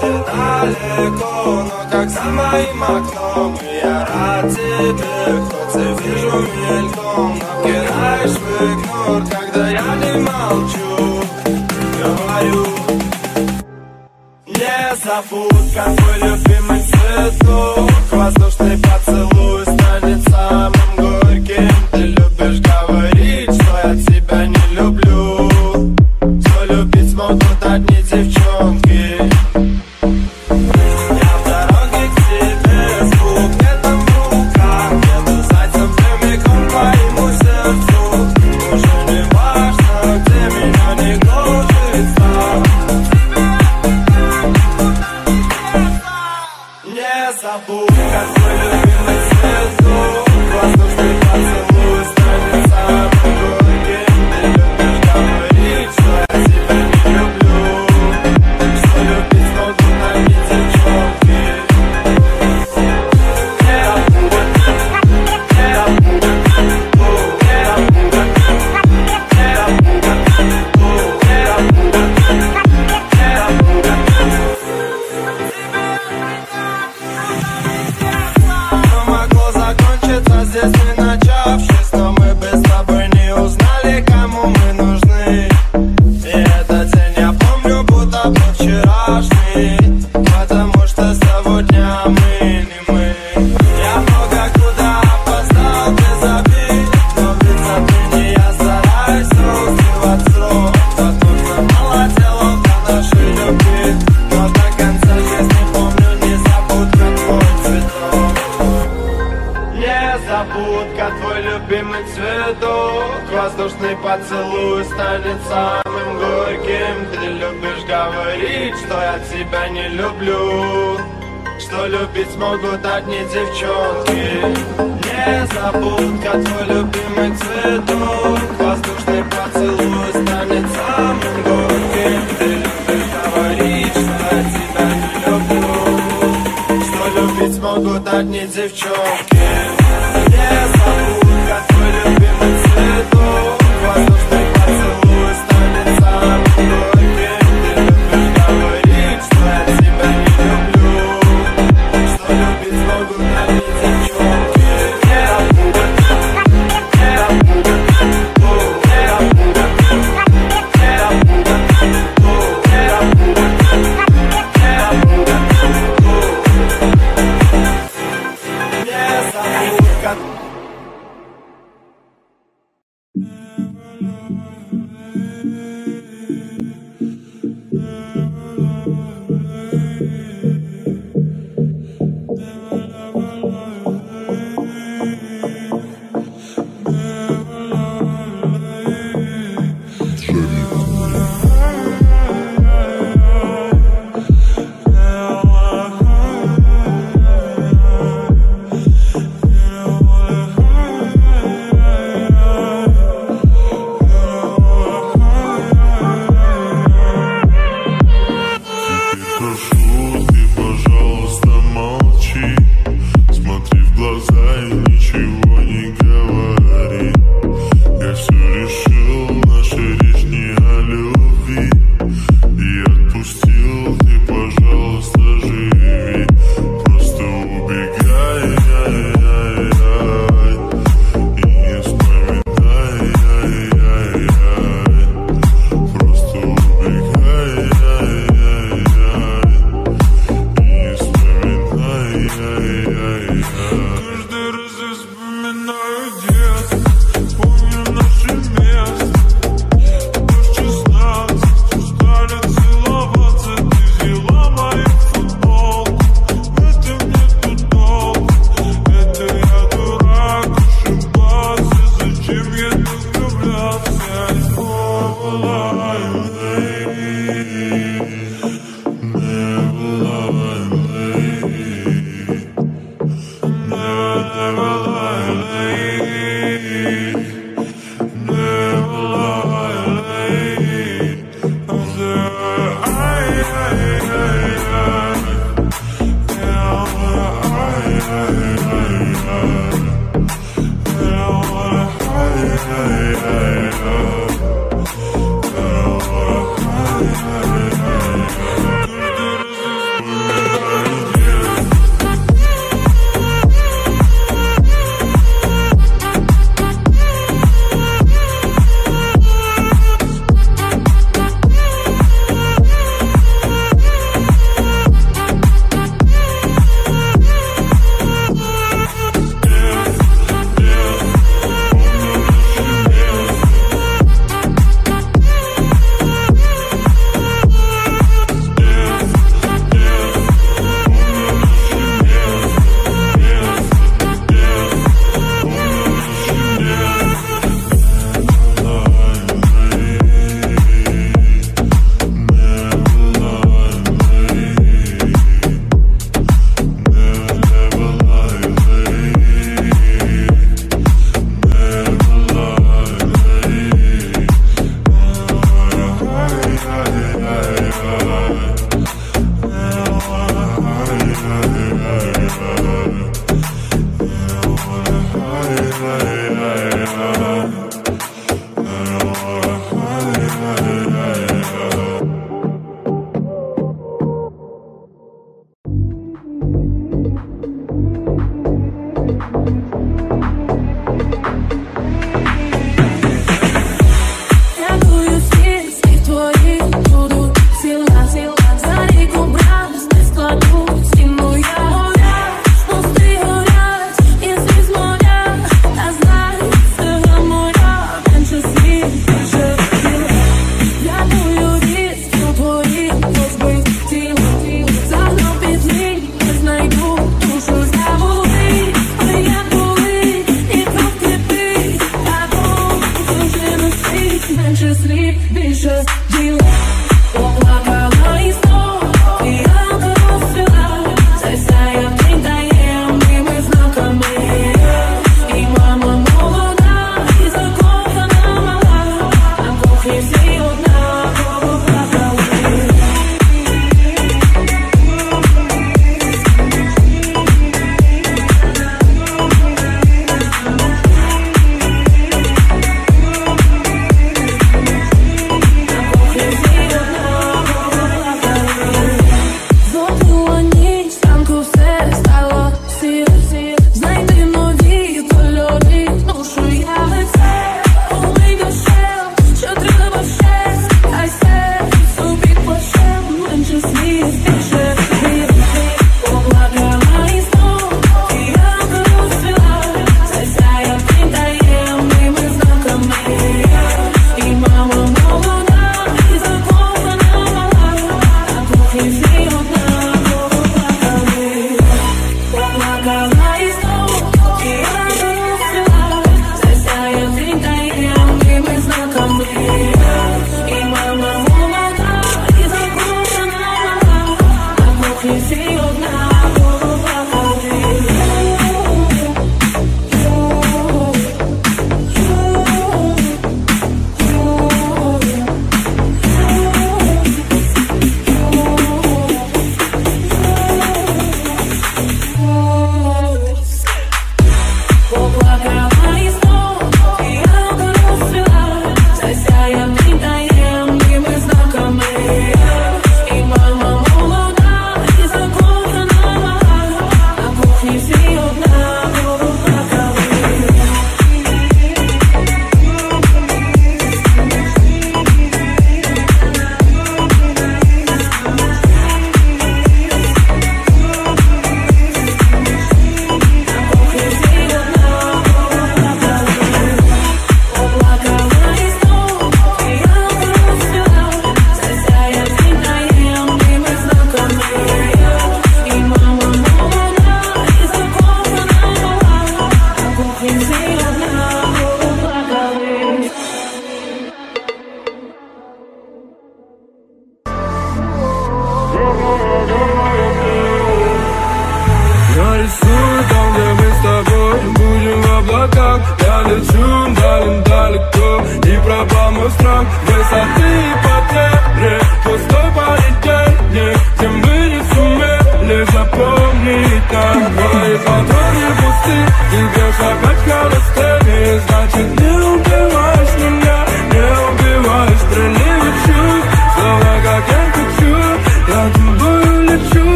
Ты далеко, но как за моим окном. И я рад тебе, хоть и вижу мельком. Но кидаешь в игнор, когда я не молчу. Говорю Не забудь, какой любимый цветок. Воздушный поток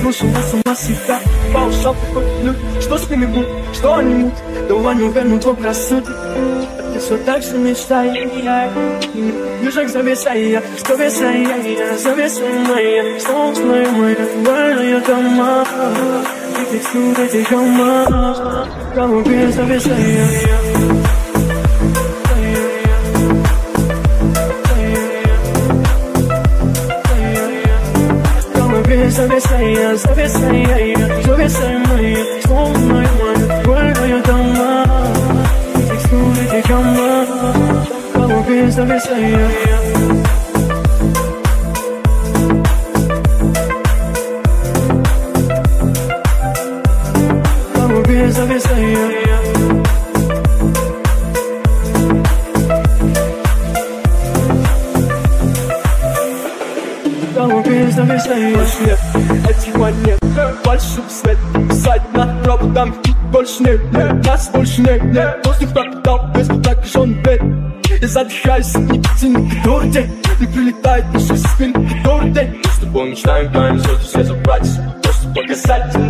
слышу вас сама себя Паушал такой ну, что с ними будет, что они мут Давай не верну твой рассудок Ты все так же мечтаешь Южок завеса я, завеса я, завеса моя Солнце моя, моя дома Ты всюду, ты дома Там убей завеса я моя, зависа я, зависа моя, словно моя, больная дома. Текстуры, текама, голубые зависа я. больше нет, нет Нас больше нет, нет Воздух пропитал без прокаженный бед Я задыхаюсь от никотина, который день Не прилетает наши спин, который день Мы с тобой мечтаем, гаем звезды все забрать Просто показатель,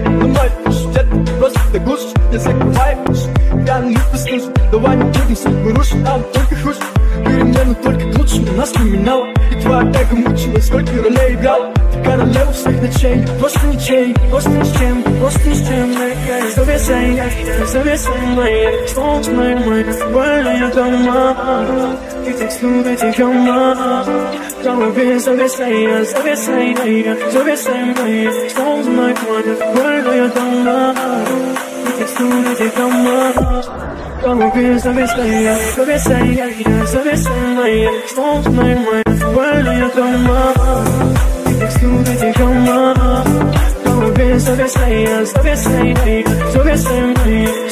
на ногу Ломает душу, где-то просто ты глушишь Я закрываю душу, я на них послушаю Давай не будем судьбу рушить, там только хуже Перемены только к лучшему нас не меняло И твоя эго мучилась, сколько ролей играла Ты королева всех ночей, просто ничей Просто ни с чем, просто ни с чем Завесай, завесай мои Солнечные мои, больные дома You text me that you come on Don't be so this way, so this way, so this way Sounds like one word I don't know. You text me that you come on Don't be so this way, so this way, so this way Sounds like one word I don't know You text me that you come on so this way, so this way, so this way, so this way, so this way, so this way, so this way, so this way, so this way,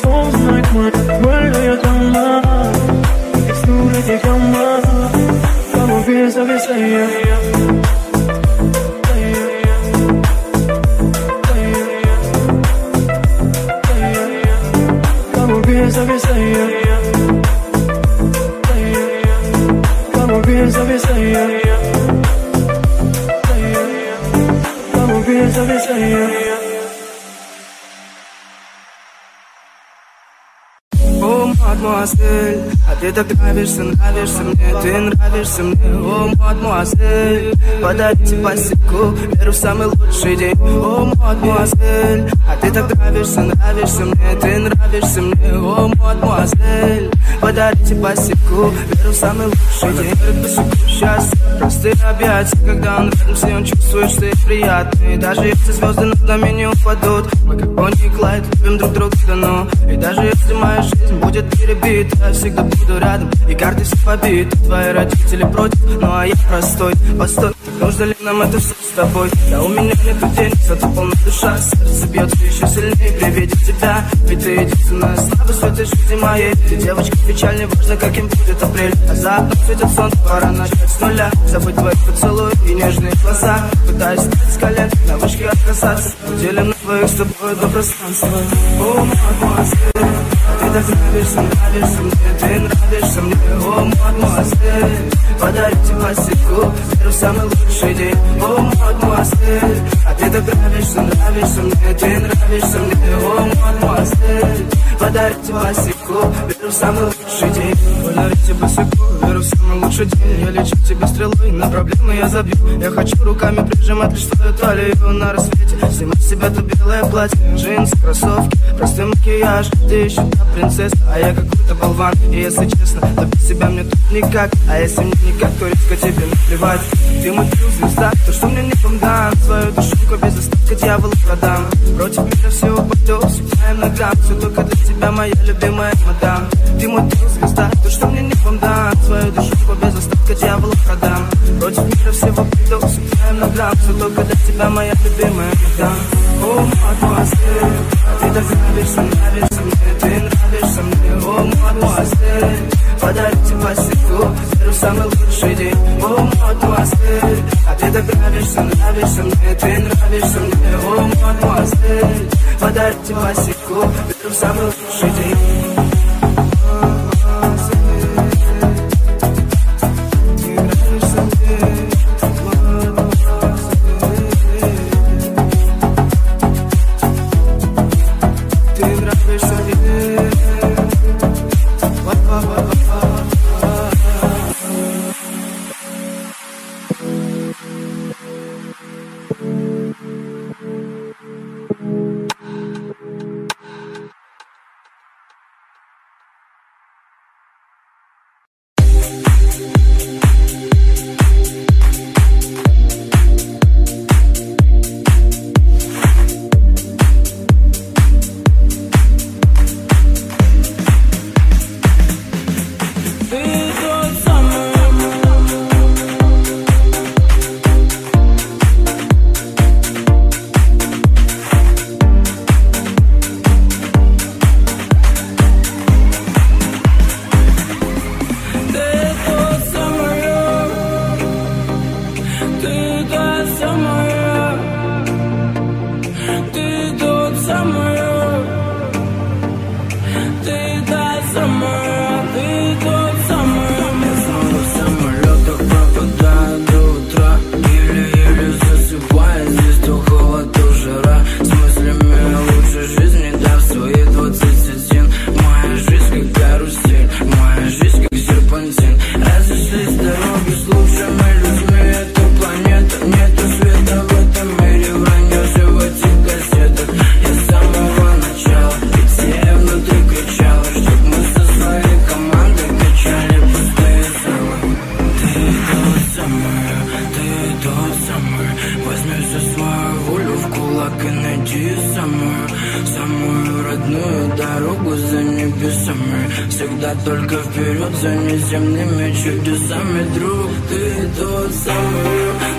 so this way, so this way, so this дома И текстуры этих дома Голове завесай Голове завесай Голове завесай Голове завесай О, мадемуазель, а ты так нравишься, нравишься мне Ты нравишься мне, о, мадемуазель Подарите посеку, веру в самый лучший день. О, мадемуазель, а ты так нравишься, нравишься мне Ты нравишься мне, о, мадемуазель Подарите посеку, веру в самый лучший день. Счастье, простые объятия Когда он рядом с ней, он чувствует, что ей приятно. Даже если звезды над нами не упадут Мы как Бонни и Клайд, любим друг друга давно И даже если моя жизнь будет перебита Я всегда буду рядом, и карты все побиты Твои родители против, ну а я простой Постой, так нужно ли нам это все с тобой? Да у меня нету денег, зато полна душа Сердце бьется еще сильнее при виде тебя Ведь ты единственная слабость в этой жизни моей. Ты девочка печаль, не важно каким будет апрель А за окном светит солнце, пора начать с нуля. Забыть твои поцелуи и нежные глаза Пытаюсь с колен, на вышке отказаться. Делим твоих с тобой до пространства О, мадемуазель, ты так нравишься, нравишься мне Ты нравишься мне, о, мадемуазель Подарите посеку, веру в самый лучший день. О, мадемуазель, а ты так нравишься, нравишься мне Ты нравишься мне, о, мадемуазель Подарите посеку, веру в самый лучший день. Подарите посеку, веру в самый лучший день. Я лечу тебе стрелой, на проблемы я забью. Я хочу руками прижимать лишь твою талию на рассвете. Снимать с себя то белое платье, джинсы, кроссовки Простой макияж, ты еще та принцесса? А я какой-то болван, и если честно То без себя мне тут никак, а если мне никак То резко тебе наплевать. Ты мой звезда, то что мне не помдам Свою душонку без остатка дьяволу продам. Против мира все упаду, всегда ногам. Все только для тебя, моя любимая мадам. Ты мой трюк, звезда, то что мне не помдам. Свою душонку без остатка дьяволу продам. Против мира всего приду, всегда ногам Все только для тебя, моя любимая мадам. О, мадемуазель, ты так нравишься, нравишься мне Ты нравишься мне, о, мадемуазель Подарите посеку, веру самый лучший день. О, мадемуазель, а ты так нравишься, нравишься мне Ты нравишься мне, о, мадемуазель Подарите веру в самый лучший день you кулак и найди самую, самую родную дорогу за небесами. Всегда только вперед за неземными чудесами. Друг, ты тот самый,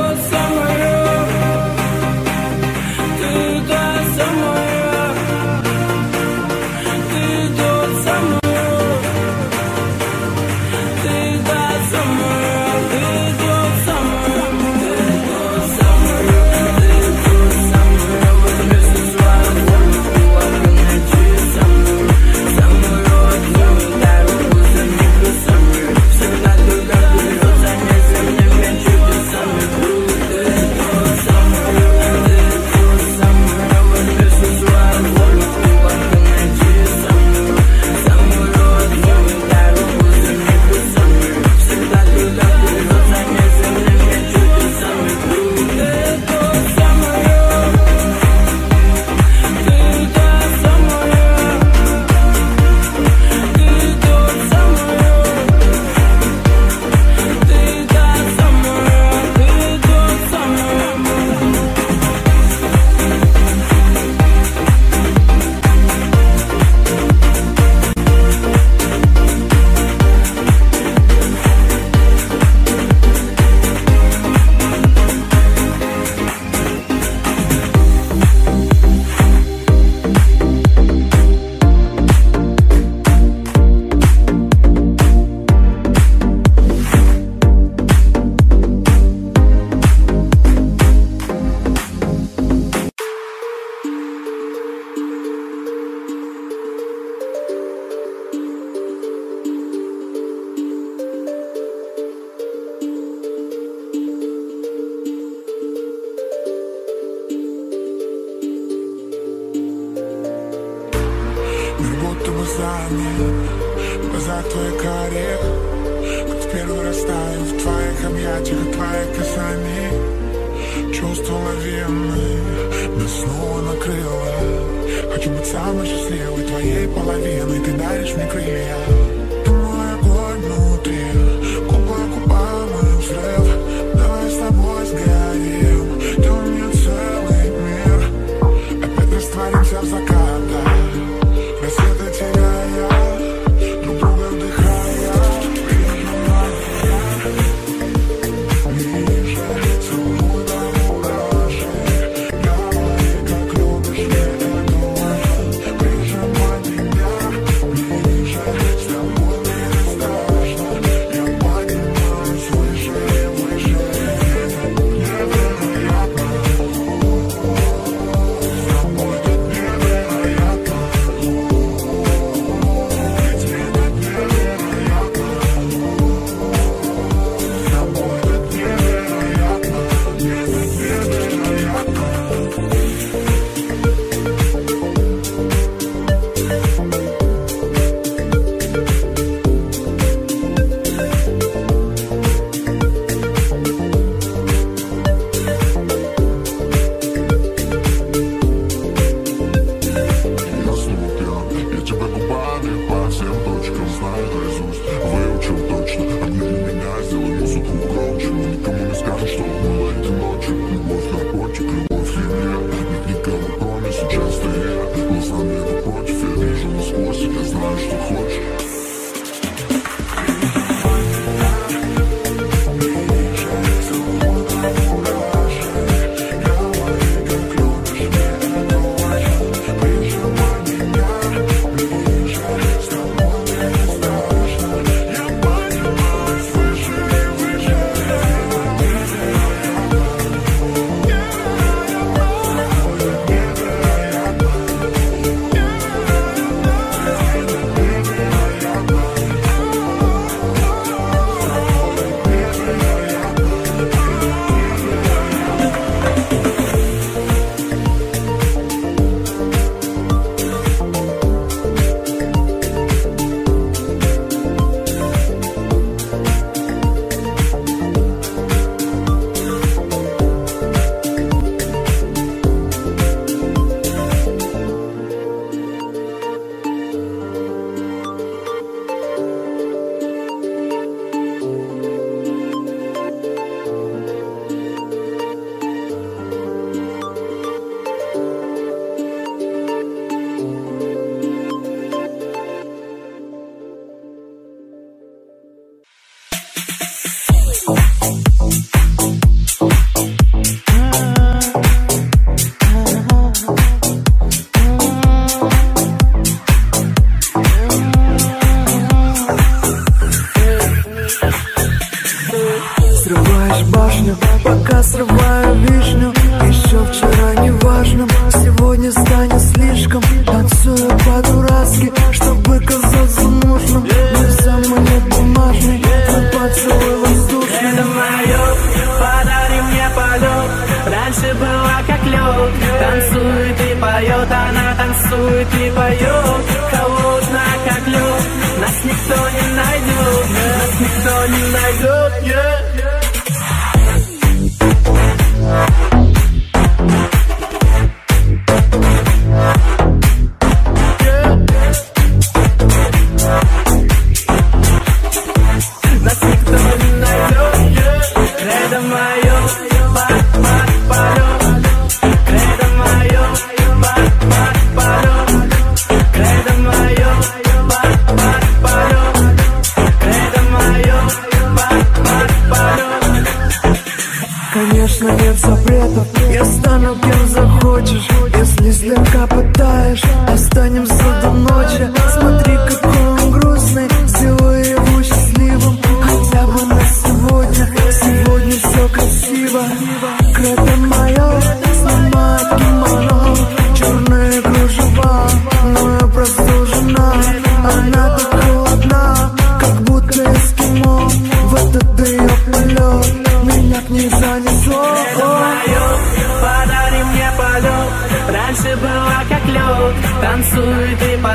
asr var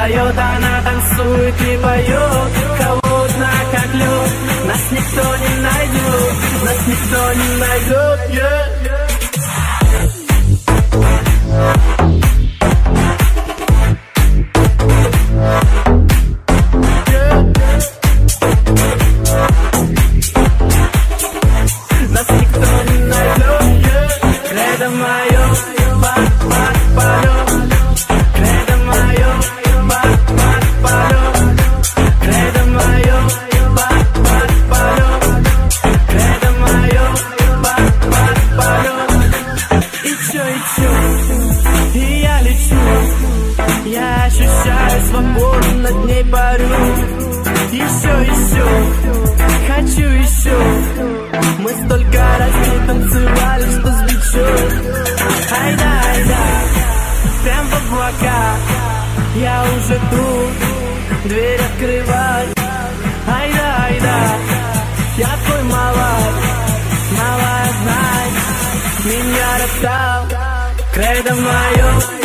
поет, она танцует и поет. жду Дверь открывать, Айда, айда Я твой малай Малая, знай Меня роптал Кредо в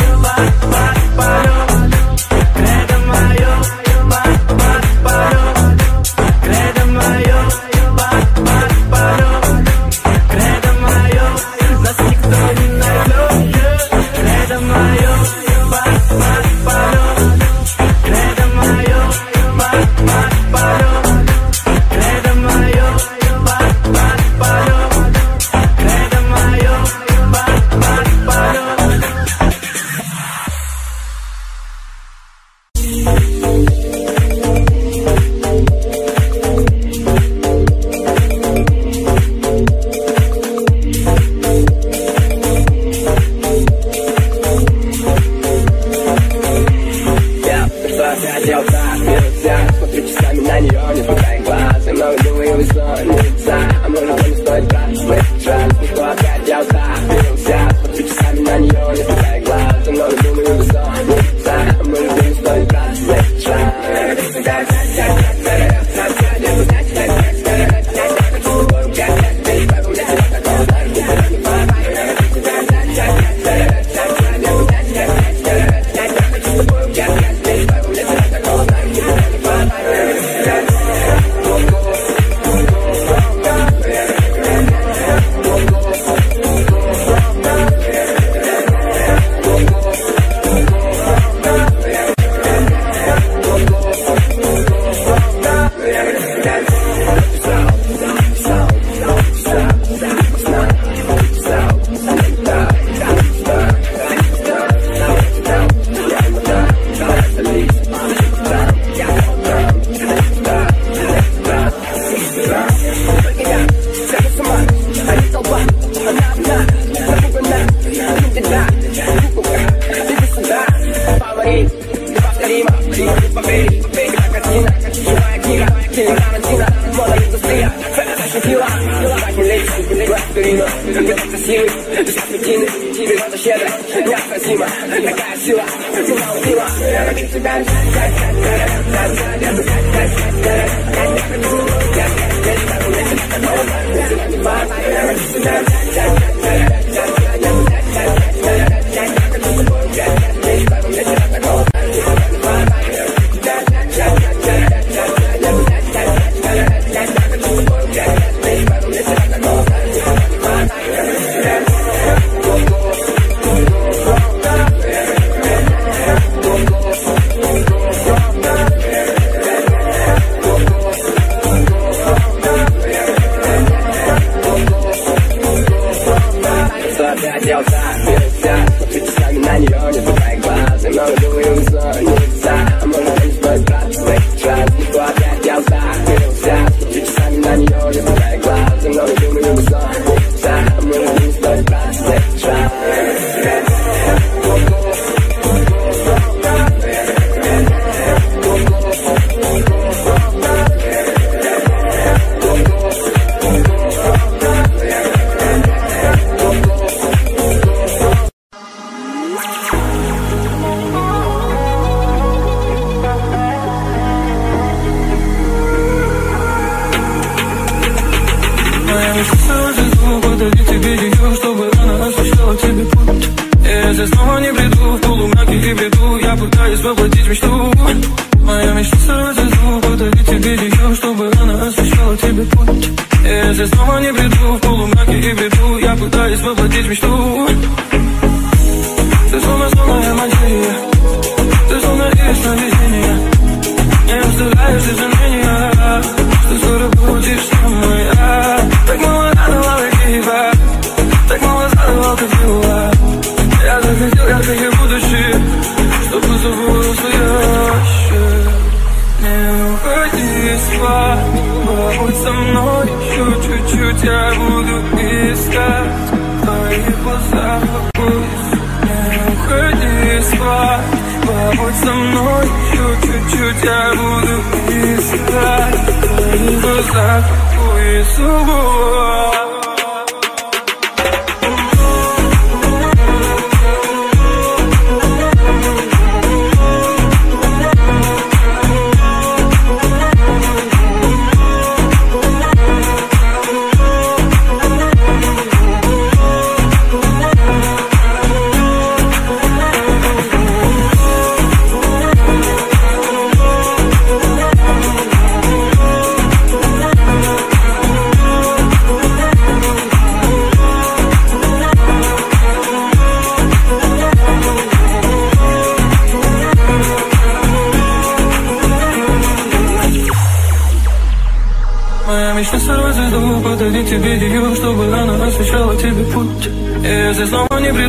Я снова не приду В полумраке и бреду. Я пытаюсь воплотить мечту.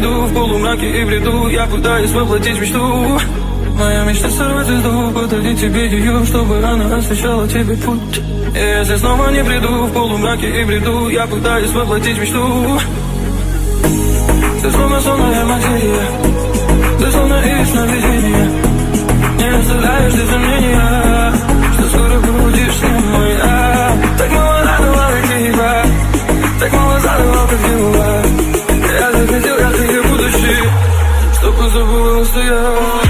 иду в полумраке и бреду. Я пытаюсь воплотить мечту. Моя мечта сорвать звезду Подарить тебе ее, чтобы она освещала тебе путь. И Если снова не приду в полумраке и бреду. Я пытаюсь воплотить мечту. Ты словно сонная материя Ты словно ищешь сновидение Не оставляешь ты сомнения Что скоро будешь с ним моя Так мало радовала ты, так мало задавал ты the rules to you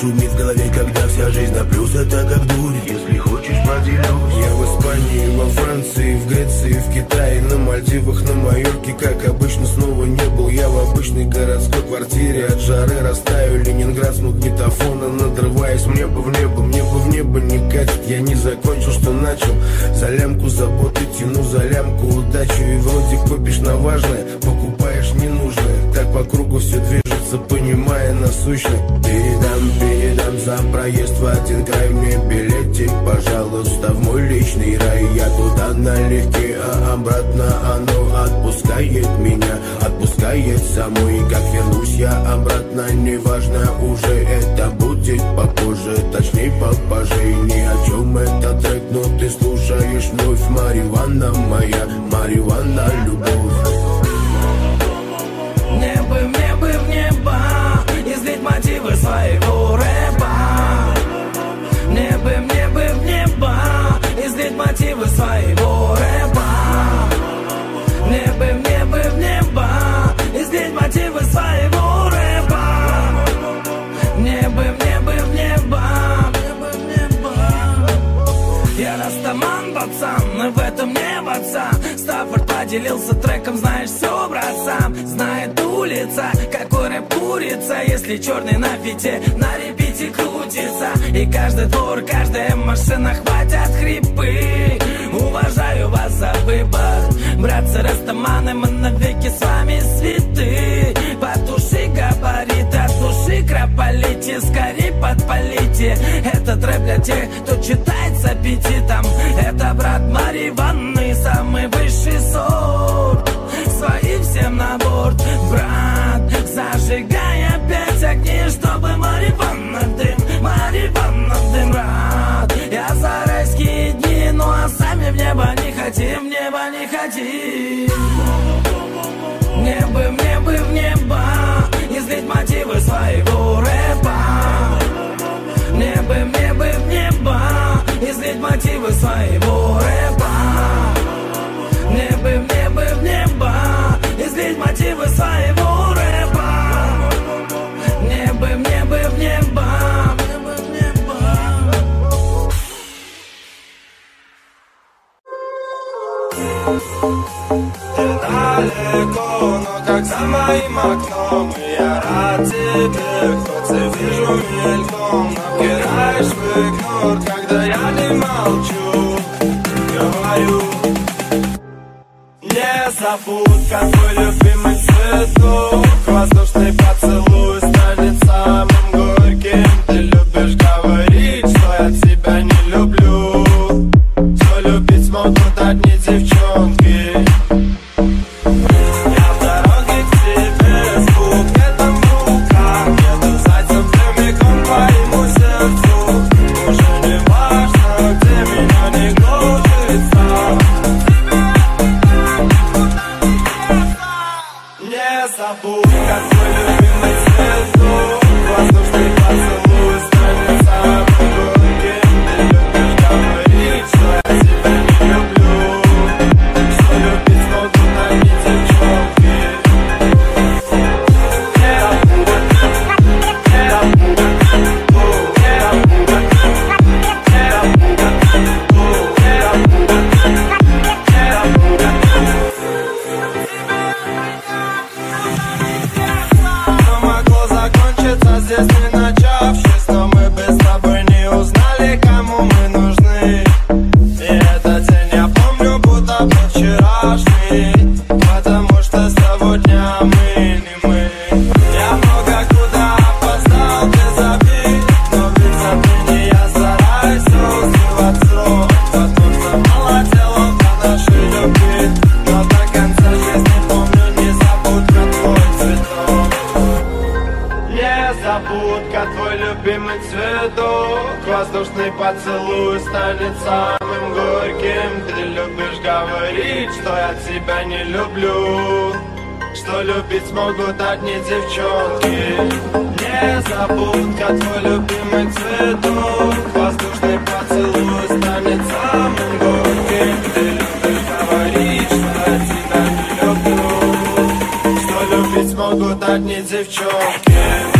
шумит в голове, когда вся жизнь на плюс. Это оно отпускает меня Отпускает самой, как вернусь я обратно Неважно уже, это будет попозже. Точнее попозже, ни о чем это трек Но ты слушаешь вновь. Мариванна моя, Мариванна любовь. Мне бы, мне бы, мотивы своего рэпа. Мне бы, мне бы, в небо Излить мотивы своего рэпа. Стаффорд поделился треком, знаешь все, братцам Знает улица, какой рэп курица Если черный на фите, на репите крутится. И каждый двор, каждая машина хватят хрипы. Уважаю вас за выбор Братцы растаманы, мы навеки с вами святы крополите Скорей подпалите. Этот рэп для тех, кто читает с аппетитом. Это брат Марьи Ивановны, самый высший сорт. Свои всем на борт, брат. Зажигай опять огни, чтобы Марья Ивановна дым Марья Ивановна дым, брат. Я за райские дни, ну а сами в небо не хотим, в небо не хотим далеко, но как за моим окном. И я рад тебе, и вижу мельком. Но кидаешь в игнор, когда я не молчу. Говорю Не забудь, как твой любимый цветок любить смогут одни девчонки. Не забудка, твой любимый цветок. Воздушный поцелуй станет самым горьким. Ты любишь говорить, что не люблю. Что любить смогут одни девчонки